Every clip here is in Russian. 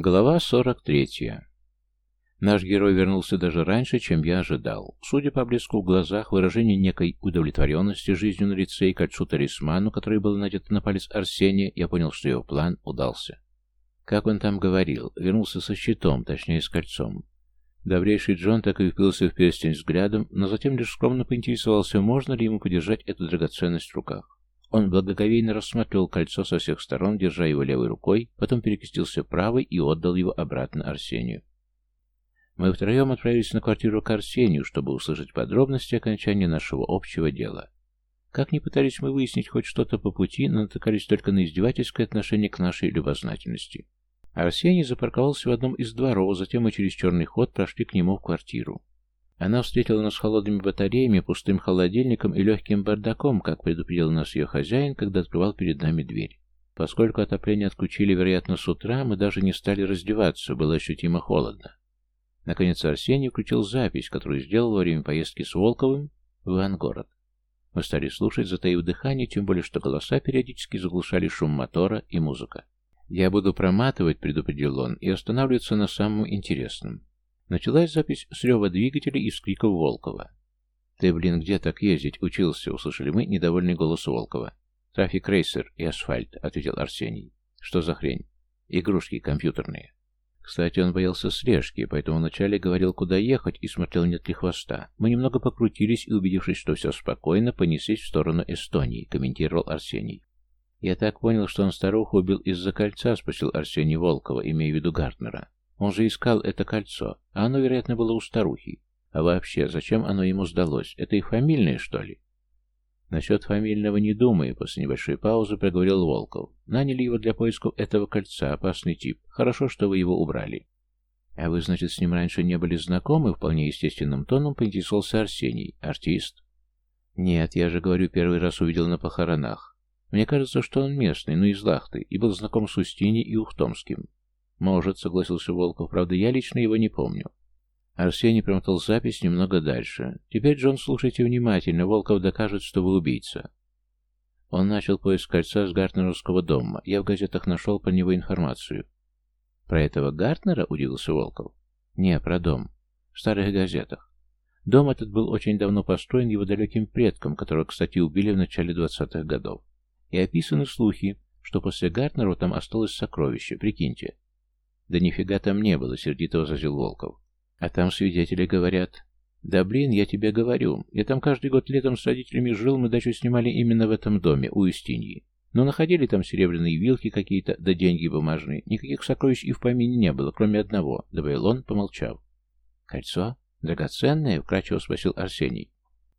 Глава 43. Наш герой вернулся даже раньше, чем я ожидал. Судя по блеску в глазах, выражению некой удовлетворенности жизнью на лице и кольцу-талисману, который был надет на палец Арсения, я понял, что его план удался. Как он там говорил, вернулся со щитом, точнее с кольцом. Добрейший Джон так и впился в перстень взглядом, но затем лишь скромно поинтересовался, можно ли ему подержать эту драгоценность в руках. Он благоговейно рассматривал кольцо со всех сторон, держа его левой рукой, потом перекрестился правой и отдал его обратно Арсению. Мы втроем отправились на квартиру к Арсению, чтобы услышать подробности окончания нашего общего дела. Как ни пытались мы выяснить хоть что-то по пути, но натыкались только на издевательское отношение к нашей любознательности. Арсений запарковался в одном из дворов, затем мы через черный ход прошли к нему в квартиру. Она встретила нас холодными батареями, пустым холодильником и легким бардаком, как предупредил нас ее хозяин, когда открывал перед нами дверь. Поскольку отопление отключили, вероятно, с утра, мы даже не стали раздеваться, было ощутимо холодно. Наконец Арсений включил запись, которую сделал во время поездки с Волковым в Ивангород. Мы стали слушать, затаив дыхание, тем более, что голоса периодически заглушали шум мотора и музыка. «Я буду проматывать», — предупредил он, — «и останавливаться на самом интересном. Началась запись с рева двигателей и скриков Волкова. «Ты, блин, где так ездить? Учился?» — услышали мы недовольный голос Волкова. «Трафик рейсер и асфальт», — ответил Арсений. «Что за хрень?» «Игрушки компьютерные». Кстати, он боялся слежки, поэтому вначале говорил, куда ехать, и смотрел, нет ли хвоста. Мы немного покрутились и, убедившись, что все спокойно, понеслись в сторону Эстонии, комментировал Арсений. «Я так понял, что он старуху убил из-за кольца», — спросил Арсений Волкова, имея в виду Гартнера. Он же искал это кольцо, а оно, вероятно, было у старухи. А вообще, зачем оно ему сдалось? Это их фамильное, что ли? Насчет фамильного не думаю, после небольшой паузы проговорил Волков. Наняли его для поисков этого кольца, опасный тип. Хорошо, что вы его убрали. А вы, значит, с ним раньше не были знакомы? Вполне естественным тоном поинтересовался Арсений. Артист? Нет, я же говорю, первый раз увидел на похоронах. Мне кажется, что он местный, но из Лахты, и был знаком с Устиней и Ухтомским. «Может», — согласился Волков, — «правда, я лично его не помню». Арсений промотал запись немного дальше. «Теперь, Джон, слушайте внимательно. Волков докажет, что вы убийца». Он начал поиск кольца с Гартнеровского дома. Я в газетах нашел про него информацию. «Про этого Гартнера?» — удивился Волков. «Не, про дом. В старых газетах. Дом этот был очень давно построен его далеким предком, которого, кстати, убили в начале двадцатых годов. И описаны слухи, что после Гартнера там осталось сокровище, прикиньте. «Да нифига там не было», — сердито возразил Волков. «А там свидетели говорят...» «Да блин, я тебе говорю. Я там каждый год летом с родителями жил, мы дачу снимали именно в этом доме, у Устиньи. Но находили там серебряные вилки какие-то, да деньги бумажные. Никаких сокровищ и в помине не было, кроме одного», — добавил он, помолчав. «Кольцо? Драгоценное?» — вкратчиво спросил Арсений.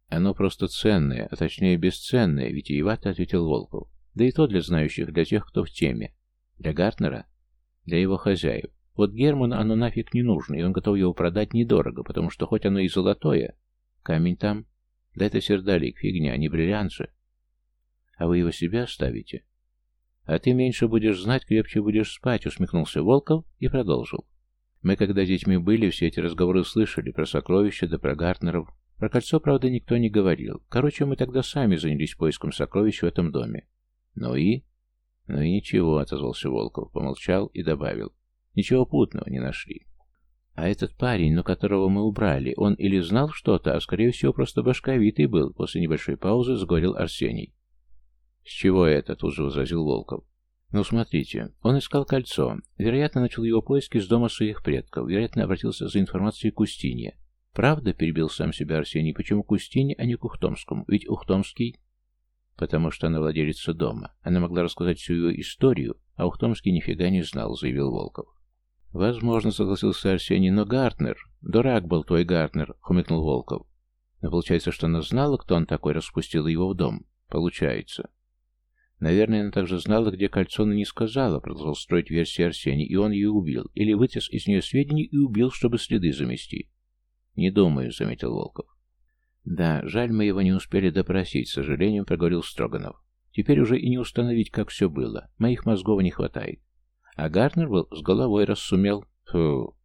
«Оно просто ценное, а точнее бесценное», — витиевато ответил Волков. «Да и то для знающих, для тех, кто в теме. Для Гартнера для его хозяев. Вот Герману оно нафиг не нужно, и он готов его продать недорого, потому что хоть оно и золотое, камень там, да это сердолик, фигня, не бриллиант же. А вы его себе оставите? А ты меньше будешь знать, крепче будешь спать, усмехнулся Волков и продолжил. Мы, когда детьми были, все эти разговоры слышали про сокровища да про Гартнеров. Про кольцо, правда, никто не говорил. Короче, мы тогда сами занялись поиском сокровищ в этом доме. Ну и? «Ну и ничего», — отозвался Волков, помолчал и добавил. «Ничего путного не нашли». «А этот парень, ну которого мы убрали, он или знал что-то, а скорее всего просто башковитый был», — после небольшой паузы заговорил Арсений. «С чего это?» — тут же возразил Волков. «Ну, смотрите, он искал кольцо. Вероятно, начал его поиски с дома своих предков. Вероятно, обратился за информацией к Устине. Правда, перебил сам себя Арсений, почему к Устине, а не к Ухтомскому? Ведь Ухтомский потому что она владелица дома. Она могла рассказать всю ее историю, а Ухтомский нифига не знал, заявил Волков. «Возможно», — согласился Арсений, — «но Гартнер...» «Дурак был твой Гартнер», — хмыкнул Волков. «Но получается, что она знала, кто он такой, распустила его в дом?» «Получается». «Наверное, она также знала, где кольцо, но не сказала», — продолжал строить версию Арсений, и он ее убил. Или вытряс из нее сведения и убил, чтобы следы замести. «Не думаю», — заметил Волков. «Да, жаль, мы его не успели допросить», — с сожалением проговорил Строганов. «Теперь уже и не установить, как все было. Моих мозгов не хватает. А Гартнер был с головой, раз сумел... Фу...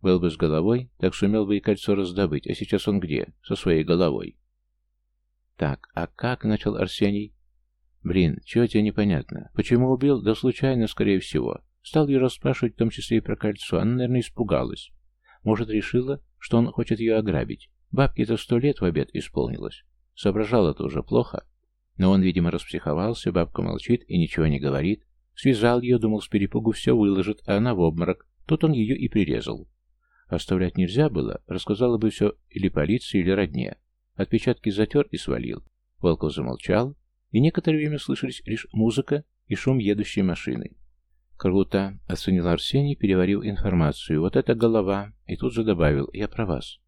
Был бы с головой, так сумел бы и кольцо раздобыть. А сейчас он где? Со своей головой». «Так, а как?» — начал Арсений. «Блин, чего тебе непонятно? Почему убил? Да случайно, скорее всего. Стал ее расспрашивать, в том числе и про кольцо. Она, наверное, испугалась. Может, решила, что он хочет ее ограбить. Бабке-то сто лет в обед исполнилось. Соображала-то уже плохо. Но он, видимо, распсиховался, бабка молчит и ничего не говорит. Связал ее, думал, с перепугу все выложит, а она в обморок. Тут он ее и прирезал. Оставлять нельзя было, рассказала бы все или полиции, или родне. Отпечатки затер и свалил. Волков замолчал, и некоторое время слышались лишь музыка и шум едущей машины. «Круто», — оценил Арсений, переварил информацию. «Вот это голова!» И тут же добавил «Я про вас».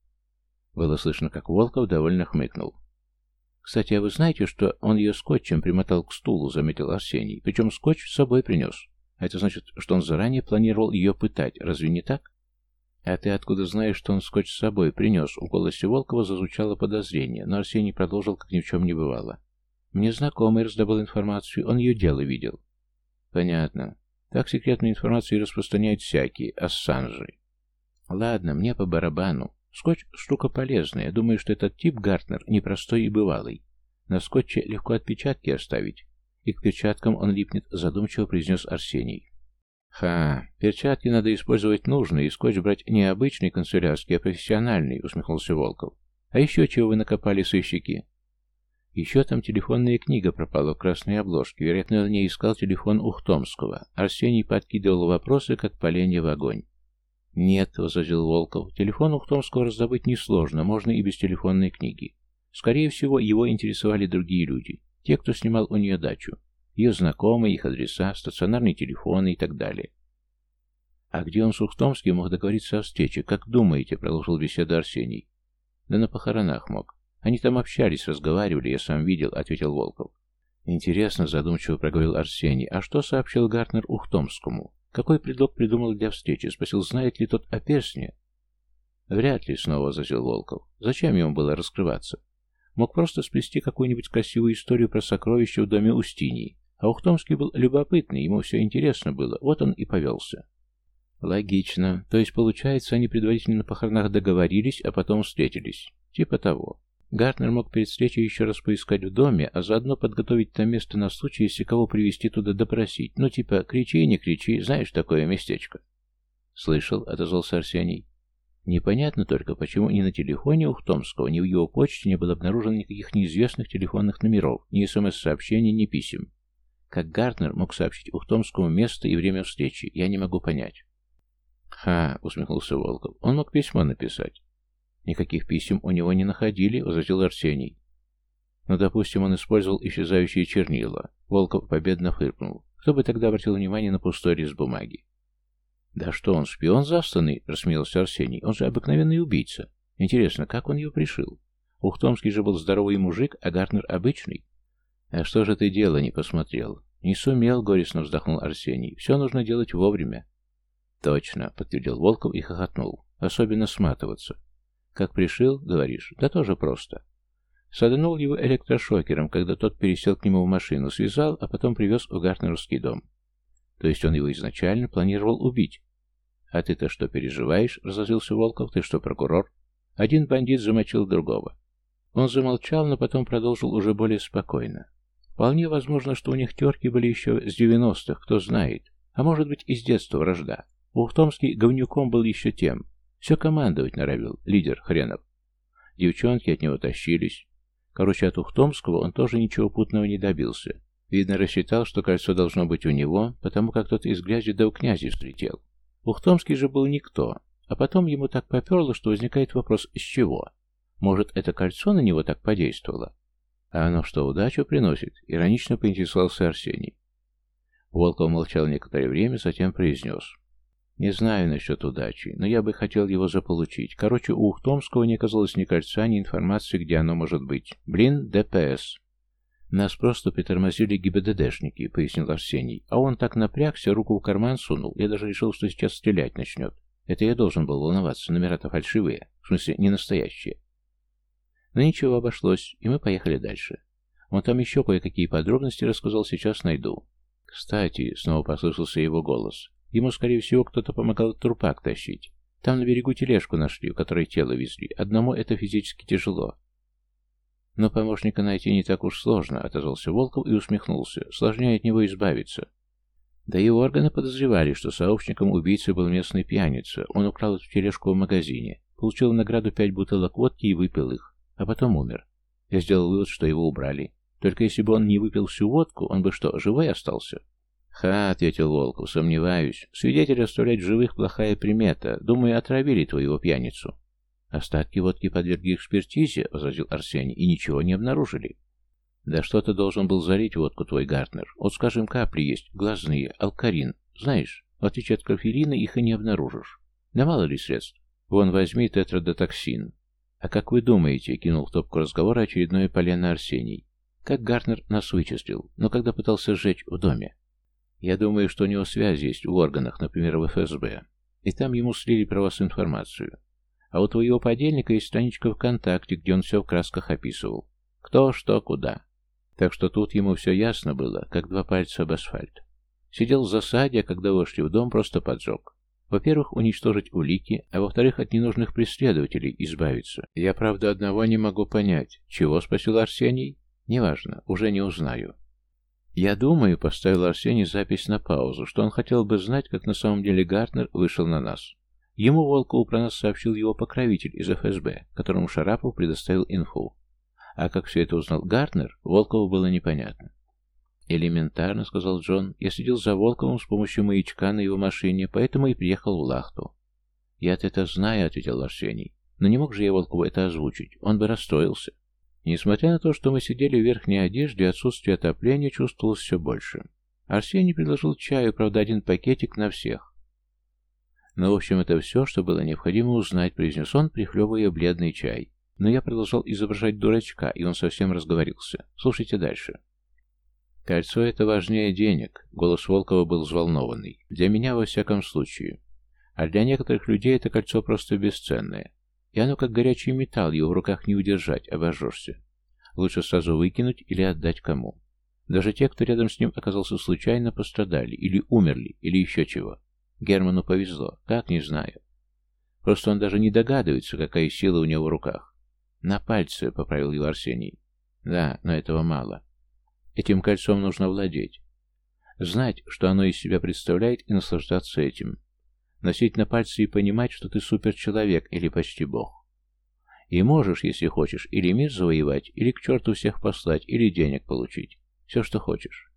Было слышно, как Волков довольно хмыкнул. «Кстати, а вы знаете, что он ее скотчем примотал к стулу?» — заметил Арсений. «Причем скотч с собой принес. А это значит, что он заранее планировал ее пытать. Разве не так?» «А ты откуда знаешь, что он скотч с собой принес?» В голосе Волкова зазвучало подозрение, но Арсений продолжил, как ни в чем не бывало. «Мне знакомый раздобыл информацию, он ее дело видел». «Понятно. Так секретную информацию распространяют всякие, ассанжи». «Ладно, мне по барабану. Скотч — штука полезная. Думаю, что этот тип Гартнер непростой и бывалый. На скотче легко отпечатки оставить. И к перчаткам он липнет, задумчиво произнес Арсений. «Ха, перчатки надо использовать нужные, и скотч брать не обычный канцелярский, а профессиональный», — усмехнулся Волков. «А еще чего вы накопали сыщики?» Еще там телефонная книга пропала в красной обложке. Вероятно, на ней искал телефон Ухтомского. Арсений подкидывал вопросы, как поленья в огонь. «Нет», — возразил Волков, — «телефон Ухтомского раздобыть несложно, можно и без телефонной книги. Скорее всего, его интересовали другие люди, те, кто снимал у нее дачу. Ее знакомые, их адреса, стационарные телефоны и так далее. «А где он с Ухтомским мог договориться о встрече? Как думаете?» — продолжил беседу Арсений. «Да на похоронах мог. Они там общались, разговаривали, я сам видел», — ответил Волков. «Интересно», — задумчиво проговорил Арсений. «А что сообщил Гартнер Ухтомскому? Какой предлог придумал для встречи? Спросил, знает ли тот о перстне?» «Вряд ли», — снова зазел Волков. «Зачем ему было раскрываться? Мог просто сплести какую-нибудь красивую историю про сокровища в доме Устинии. А Ухтомский был любопытный, ему все интересно было, вот он и повелся. Логично. То есть, получается, они предварительно на похоронах договорились, а потом встретились. Типа того. Гартнер мог перед встречей еще раз поискать в доме, а заодно подготовить там место на случай, если кого привести туда допросить. Ну, типа, кричи, не кричи, знаешь такое местечко. Слышал, отозвался Арсений. Непонятно только, почему ни на телефоне Ухтомского, ни в его почте не было обнаружено никаких неизвестных телефонных номеров, ни СМС-сообщений, ни писем. Как Гартнер мог сообщить Ухтомскому место и время встречи, я не могу понять. «Ха!» — усмехнулся Волков. «Он мог письмо написать». «Никаких писем у него не находили», — возразил Арсений. «Ну, допустим, он использовал исчезающие чернила». Волков победно фыркнул. «Кто бы тогда обратил внимание на пустой лист бумаги?» «Да что он, шпион застанный?» — рассмеялся Арсений. «Он же обыкновенный убийца. Интересно, как он ее пришил? Ухтомский же был здоровый мужик, а Гартнер обычный. «А что же ты дело не посмотрел?» «Не сумел», — горестно вздохнул Арсений. «Все нужно делать вовремя». «Точно», — подтвердил Волков и хохотнул. «Особенно сматываться». «Как пришил, говоришь?» «Да тоже просто». Саданул его электрошокером, когда тот пересел к нему в машину, связал, а потом привез в Гартнеровский дом. То есть он его изначально планировал убить. «А ты-то что переживаешь?» — разозлился Волков. «Ты что, прокурор?» Один бандит замочил другого. Он замолчал, но потом продолжил уже более спокойно. Вполне возможно, что у них терки были еще с девяностых, кто знает. А может быть и с детства вражда. Ухтомский говнюком был еще тем. Все командовать норовил, лидер хренов. Девчонки от него тащились. Короче, от Ухтомского он тоже ничего путного не добился. Видно, рассчитал, что кольцо должно быть у него, потому как тот из грязи да у князя слетел. Ухтомский же был никто. А потом ему так поперло, что возникает вопрос, с чего? Может, это кольцо на него так подействовало? «А оно что, удачу приносит?» — иронично поинтересовался Арсений. Волков молчал некоторое время, затем произнес. «Не знаю насчет удачи, но я бы хотел его заполучить. Короче, у Ухтомского не оказалось ни кольца, ни информации, где оно может быть. Блин, ДПС». «Нас просто притормозили ГИБДДшники», — пояснил Арсений. «А он так напрягся, руку в карман сунул. Я даже решил, что сейчас стрелять начнет. Это я должен был волноваться. Номера-то фальшивые. В смысле, не настоящие. Но ничего, обошлось, и мы поехали дальше. Он там еще кое-какие подробности рассказал, сейчас найду. Кстати, снова послышался его голос. Ему, скорее всего, кто-то помогал трупак тащить. Там на берегу тележку нашли, в которой тело везли. Одному это физически тяжело. Но помощника найти не так уж сложно, отозвался Волков и усмехнулся. Сложнее от него избавиться. Да и органы подозревали, что сообщником убийцы был местный пьяница. Он украл эту тележку в магазине, получил награду пять бутылок водки и выпил их, а потом умер. Я сделал вывод, что его убрали. Только если бы он не выпил всю водку, он бы что, живой остался? «Ха», — ответил Волков, — «сомневаюсь. Свидетель оставлять живых — плохая примета. Думаю, отравили твоего пьяницу». «Остатки водки подвергли экспертизе», — возразил Арсений, — «и ничего не обнаружили». «Да что ты должен был залить водку, твой Гартнер? Вот, скажем, капли есть, глазные, алкарин. Знаешь, в отличие от кофеина, их и не обнаружишь. Да мало ли средств. Вон, возьми тетрадотоксин». «А как вы думаете?» — кинул в топку разговора очередное полено Арсений. «Как Гартнер нас вычислил, но когда пытался сжечь в доме?» «Я думаю, что у него связи есть в органах, например, в ФСБ. И там ему слили про вас информацию. А у твоего подельника есть страничка ВКонтакте, где он все в красках описывал. Кто, что, куда. Так что тут ему все ясно было, как два пальца об асфальт. Сидел в засаде, а когда вошли в дом, просто поджег. Во-первых, уничтожить улики, а во-вторых, от ненужных преследователей избавиться. Я, правда, одного не могу понять. Чего, спросил Арсений? Неважно, уже не узнаю. Я думаю, поставил Арсений запись на паузу, что он хотел бы знать, как на самом деле Гартнер вышел на нас. Ему Волкову про нас сообщил его покровитель из ФСБ, которому Шарапов предоставил инфу. А как все это узнал Гартнер, Волкову было непонятно. «Элементарно», — сказал Джон. «Я следил за Волковым с помощью маячка на его машине, поэтому и приехал в Лахту». «Я-то это знаю», — ответил Арсений. «Но не мог же я Волкову это озвучить. Он бы расстроился». Несмотря на то, что мы сидели в верхней одежде, отсутствие отопления чувствовалось все больше. Арсений предложил чаю, правда, один пакетик на всех. «Ну, в общем, это все, что было необходимо узнать», — произнес он, прихлебывая бледный чай. Но я продолжал изображать дурачка, и он совсем разговорился. Слушайте дальше. «Кольцо — это важнее денег», — голос Волкова был взволнованный. «Для меня, во всяком случае. А для некоторых людей это кольцо просто бесценное. И оно как горячий металл, его в руках не удержать, обожжешься. Лучше сразу выкинуть или отдать кому. Даже те, кто рядом с ним оказался случайно, пострадали, или умерли, или еще чего. Герману повезло, как не знаю. Просто он даже не догадывается, какая сила у него в руках. «На пальце», — поправил его Арсений. «Да, но этого мало. Этим кольцом нужно владеть. Знать, что оно из себя представляет, и наслаждаться этим. Носить на пальце и понимать, что ты суперчеловек или почти бог. И можешь, если хочешь, или мир завоевать, или к черту всех послать, или денег получить. Все, что хочешь.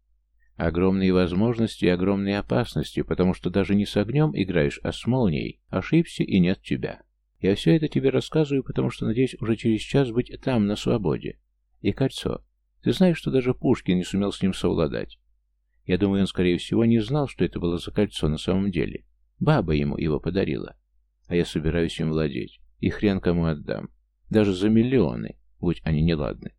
Огромные возможности и огромные опасности, потому что даже не с огнем играешь, а с молнией. Ошибся и нет тебя. Я все это тебе рассказываю, потому что надеюсь уже через час быть там, на свободе. И кольцо. Ты знаешь, что даже Пушкин не сумел с ним совладать. Я думаю, он, скорее всего, не знал, что это было за кольцо на самом деле. Баба ему его подарила. А я собираюсь им владеть. И хрен кому отдам. Даже за миллионы, будь они неладны.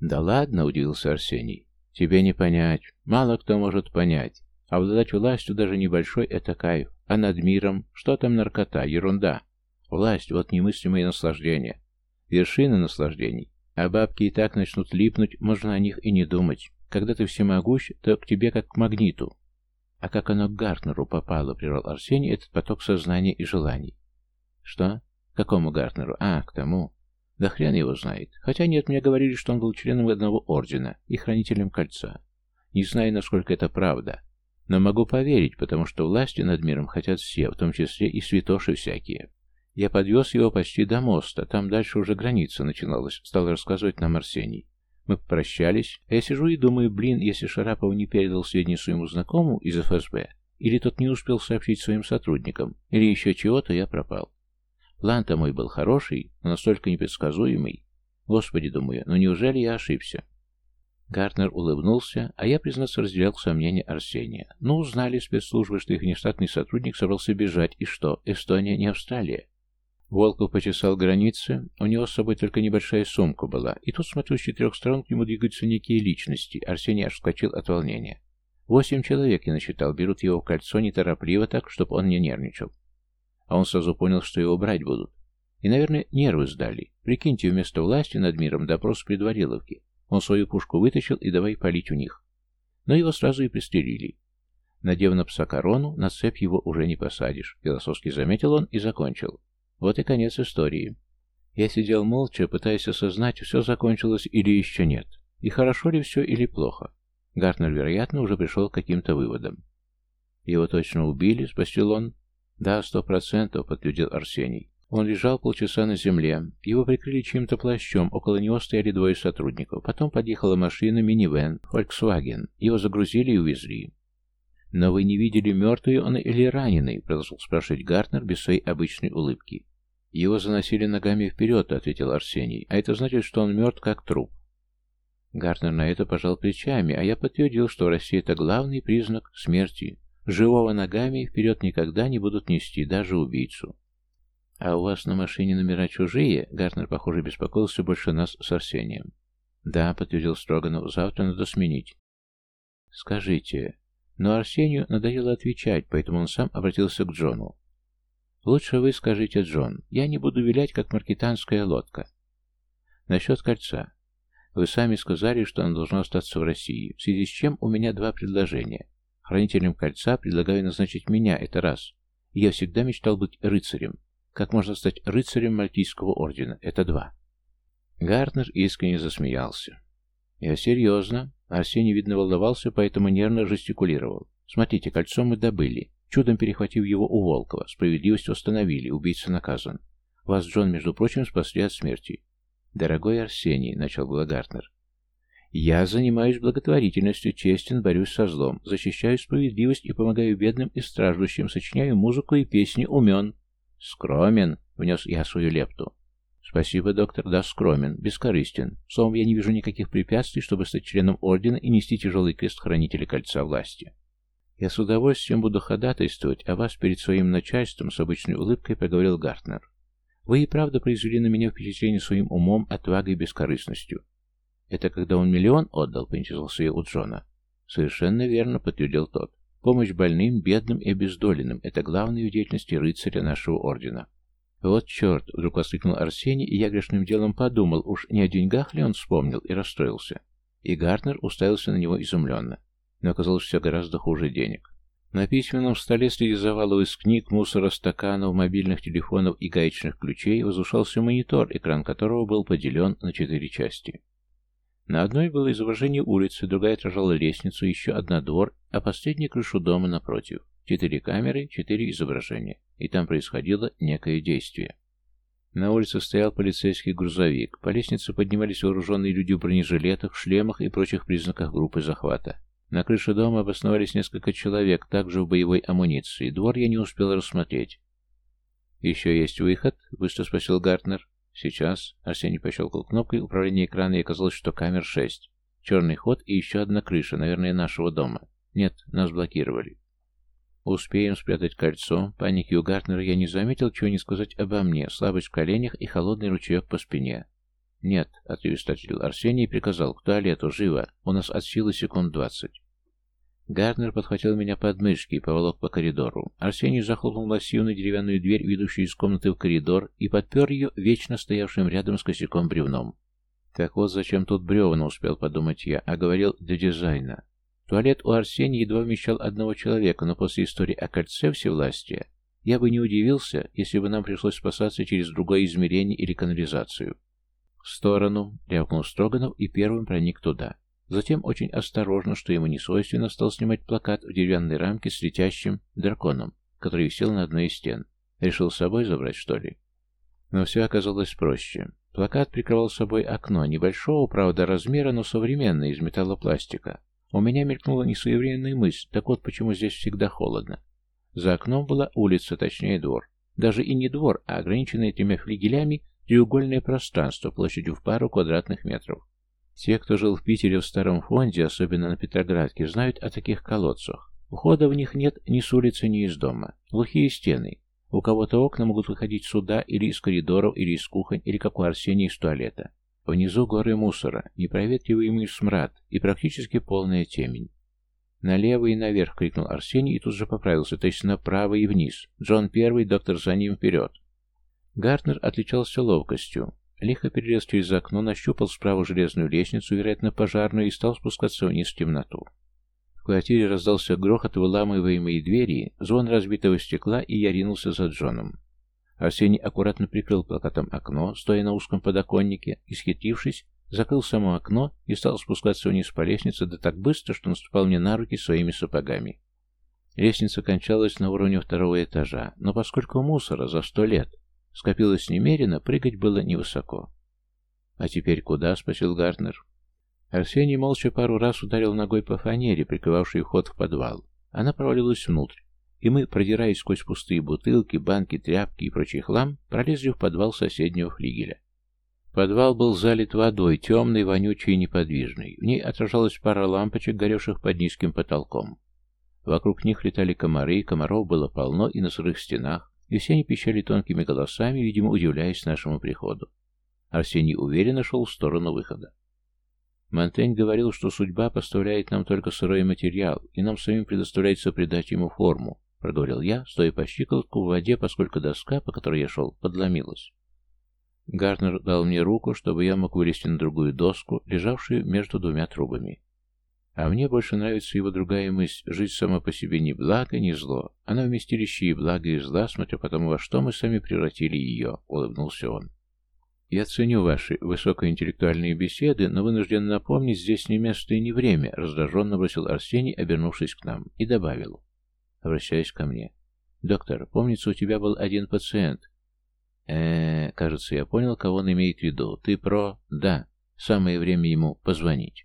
Да ладно, удивился Арсений. Тебе не понять. Мало кто может понять. Обладать властью даже небольшой — это кайф. А над миром? Что там наркота? Ерунда. Власть — вот немыслимое наслаждение. Вершина наслаждений. А бабки и так начнут липнуть, можно о них и не думать. Когда ты всемогущ, то к тебе как к магниту. А как оно к Гартнеру попало, прервал Арсений этот поток сознания и желаний. Что? К какому Гартнеру? А, к тому. Да хрен его знает. Хотя нет, мне говорили, что он был членом одного ордена и хранителем кольца. Не знаю, насколько это правда. Но могу поверить, потому что власти над миром хотят все, в том числе и святоши всякие. Я подвез его почти до моста, там дальше уже граница начиналась, стал рассказывать нам Арсений. Мы попрощались, а я сижу и думаю, блин, если Шарапов не передал сведения своему знакомому из ФСБ, или тот не успел сообщить своим сотрудникам, или еще чего-то, я пропал. План-то мой был хороший, но настолько непредсказуемый. Господи, думаю, ну неужели я ошибся? Гартнер улыбнулся, а я, признаться, разделял сомнения Арсения. Ну, узнали спецслужбы, что их нештатный сотрудник собрался бежать, и что, Эстония не Австралия. Волков почесал границы, у него с собой только небольшая сумка была, и тут, смотрю, с четырех сторон к нему двигаются некие личности. Арсений аж вскочил от волнения. Восемь человек, я насчитал, берут его в кольцо неторопливо так, чтобы он не нервничал. А он сразу понял, что его брать будут. И, наверное, нервы сдали. Прикиньте, вместо власти над миром допрос предвариловки. Он свою пушку вытащил и давай палить у них. Но его сразу и пристрелили. Надев на пса корону, на цепь его уже не посадишь, философски заметил он и закончил. Вот и конец истории. Я сидел молча, пытаясь осознать, все закончилось или еще нет. И хорошо ли все или плохо. Гартнер, вероятно, уже пришел к каким-то выводам. Его точно убили, спросил он. Да, сто процентов, подтвердил Арсений. Он лежал полчаса на земле. Его прикрыли чьим-то плащом. Около него стояли двое сотрудников. Потом подъехала машина, минивэн, Volkswagen. Его загрузили и увезли. «Но вы не видели, мертвый он или раненый?» — продолжил спрашивать Гартнер без своей обычной улыбки. «Его заносили ногами вперед», — ответил Арсений. «А это значит, что он мертв как труп». Гартнер на это пожал плечами, а я подтвердил, что в России это главный признак смерти. Живого ногами вперед никогда не будут нести, даже убийцу. «А у вас на машине номера чужие?» Гартнер, похоже, беспокоился больше нас с Арсением. «Да», — подтвердил Строганов, — «завтра надо сменить». «Скажите...» Но Арсению надоело отвечать, поэтому он сам обратился к Джону. «Лучше вы скажите, Джон. Я не буду вилять, как маркетанская лодка. Насчет кольца. Вы сами сказали, что оно должно остаться в России, в связи с чем у меня два предложения. Хранителем кольца предлагаю назначить меня, это раз. Я всегда мечтал быть рыцарем. Как можно стать рыцарем Мальтийского ордена? Это два. Гартнер искренне засмеялся. Я серьезно. Арсений, видно, волновался, поэтому нервно жестикулировал. Смотрите, кольцо мы добыли. Чудом перехватив его у Волкова. Справедливость установили. Убийца наказан. Вас, Джон, между прочим, спасли от смерти. Дорогой Арсений, начал было Гартнер. Я занимаюсь благотворительностью, честен, борюсь со злом, защищаю справедливость и помогаю бедным и страждущим, сочиняю музыку и песни, умен. «Скромен», — внес я свою лепту. «Спасибо, доктор, да, скромен, бескорыстен. Словом, я не вижу никаких препятствий, чтобы стать членом Ордена и нести тяжелый крест Хранителя Кольца Власти. Я с удовольствием буду ходатайствовать о вас перед своим начальством», — с обычной улыбкой проговорил Гартнер. «Вы и правда произвели на меня впечатление своим умом, отвагой и бескорыстностью». «Это когда он миллион отдал?» — поинтересовался я у Джона. «Совершенно верно», — подтвердил тот. Помощь больным, бедным и обездоленным – это главное в деятельности рыцаря нашего ордена. «Вот черт!» — вдруг воскликнул Арсений, и я грешным делом подумал, уж не о деньгах ли он вспомнил, и расстроился. И Гартнер уставился на него изумленно. Но оказалось все гораздо хуже денег. На письменном столе среди завалов из книг, мусора, стаканов, мобильных телефонов и гаечных ключей возвышался монитор, экран которого был поделен на четыре части. На одной было изображение улицы, другая отражала лестницу, еще одна двор, а последняя крышу дома напротив. Четыре камеры, четыре изображения. И там происходило некое действие. На улице стоял полицейский грузовик. По лестнице поднимались вооруженные люди в бронежилетах, шлемах и прочих признаках группы захвата. На крыше дома обосновались несколько человек, также в боевой амуниции. Двор я не успел рассмотреть. «Еще есть выход?» — быстро спросил Гартнер. Сейчас Арсений пощелкал кнопкой управления экрана и оказалось, что камер шесть. Черный ход и еще одна крыша, наверное, нашего дома. Нет, нас блокировали. Успеем спрятать кольцо. Паники у Гартнера я не заметил, чего не сказать обо мне. Слабость в коленях и холодный ручеек по спине. Нет, отрывисто Арсений и приказал, к туалету, живо. У нас от силы секунд двадцать. Гарднер подхватил меня под мышки и поволок по коридору. Арсений захлопнул массивную деревянную дверь, ведущую из комнаты в коридор, и подпер ее вечно стоявшим рядом с косяком бревном. Так вот зачем тут бревна, успел подумать я, а говорил для дизайна. Туалет у Арсения едва вмещал одного человека, но после истории о кольце всевластия я бы не удивился, если бы нам пришлось спасаться через другое измерение или канализацию. В сторону, рявкнул Строганов и первым проник туда. Затем очень осторожно, что ему не свойственно, стал снимать плакат в деревянной рамке с летящим драконом, который висел на одной из стен. Решил с собой забрать, что ли? Но все оказалось проще. Плакат прикрывал собой окно, небольшого, правда, размера, но современное, из металлопластика. У меня мелькнула несвоевременная мысль, так вот почему здесь всегда холодно. За окном была улица, точнее двор. Даже и не двор, а ограниченное тремя флигелями треугольное пространство площадью в пару квадратных метров. Те, кто жил в Питере в старом фонде, особенно на Петроградке, знают о таких колодцах. Ухода в них нет ни с улицы, ни из дома. Глухие стены. У кого-то окна могут выходить сюда, или из коридоров, или из кухонь, или, как у Арсения, из туалета. Внизу горы мусора, непроветриваемый смрад и практически полная темень. «Налево и наверх!» — крикнул Арсений и тут же поправился, то есть направо и вниз. Джон первый, доктор за ним вперед. Гартнер отличался ловкостью. Лихо перелез через окно, нащупал справа железную лестницу, вероятно, пожарную, и стал спускаться вниз в темноту. В квартире раздался грохот выламываемой двери, звон разбитого стекла, и я ринулся за Джоном. Арсений аккуратно прикрыл плакатом окно, стоя на узком подоконнике, и, схитрившись, закрыл само окно и стал спускаться вниз по лестнице, да так быстро, что наступал мне на руки своими сапогами. Лестница кончалась на уровне второго этажа, но поскольку мусора за сто лет скопилось немерено, прыгать было невысоко. «А теперь куда?» — спросил Гартнер. Арсений молча пару раз ударил ногой по фанере, прикрывавшей вход в подвал. Она провалилась внутрь, и мы, продираясь сквозь пустые бутылки, банки, тряпки и прочий хлам, пролезли в подвал соседнего флигеля. Подвал был залит водой, темный, вонючий и неподвижный. В ней отражалась пара лампочек, горевших под низким потолком. Вокруг них летали комары, комаров было полно и на сырых стенах, и все они пищали тонкими голосами, видимо, удивляясь нашему приходу. Арсений уверенно шел в сторону выхода. Монтень говорил, что судьба поставляет нам только сырой материал, и нам самим предоставляется придать ему форму, проговорил я, стоя по щиколотку в воде, поскольку доска, по которой я шел, подломилась. Гартнер дал мне руку, чтобы я мог вылезти на другую доску, лежавшую между двумя трубами. А мне больше нравится его другая мысль — жить само по себе ни благо, ни зло. Она вместилище и благо, и зла, смотря по тому, во что мы сами превратили ее, — улыбнулся он. «Я ценю ваши высокоинтеллектуальные беседы, но вынужден напомнить, здесь не место и не время», — раздраженно бросил Арсений, обернувшись к нам, и добавил, обращаясь ко мне. «Доктор, помнится, у тебя был один пациент, э, кажется, я понял, кого он имеет в виду. Ты про... Да, самое время ему позвонить.